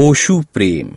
पशु प्रेम।